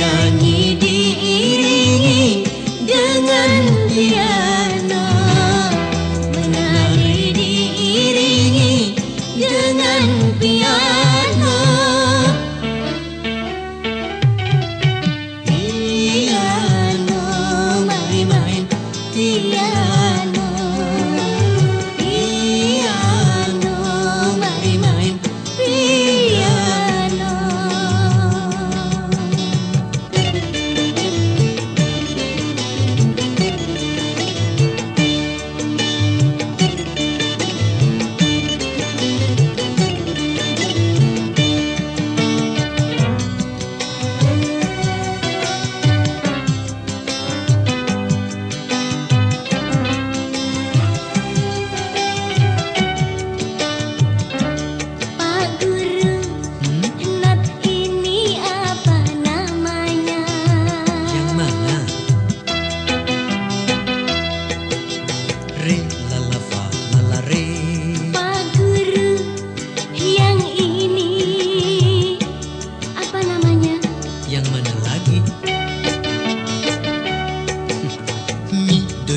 nyanyi diiringi dengan piano. Menari diiringi dengan piano. Piano main-main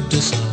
distance.